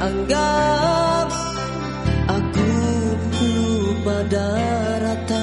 anggap Aku lupa daratan.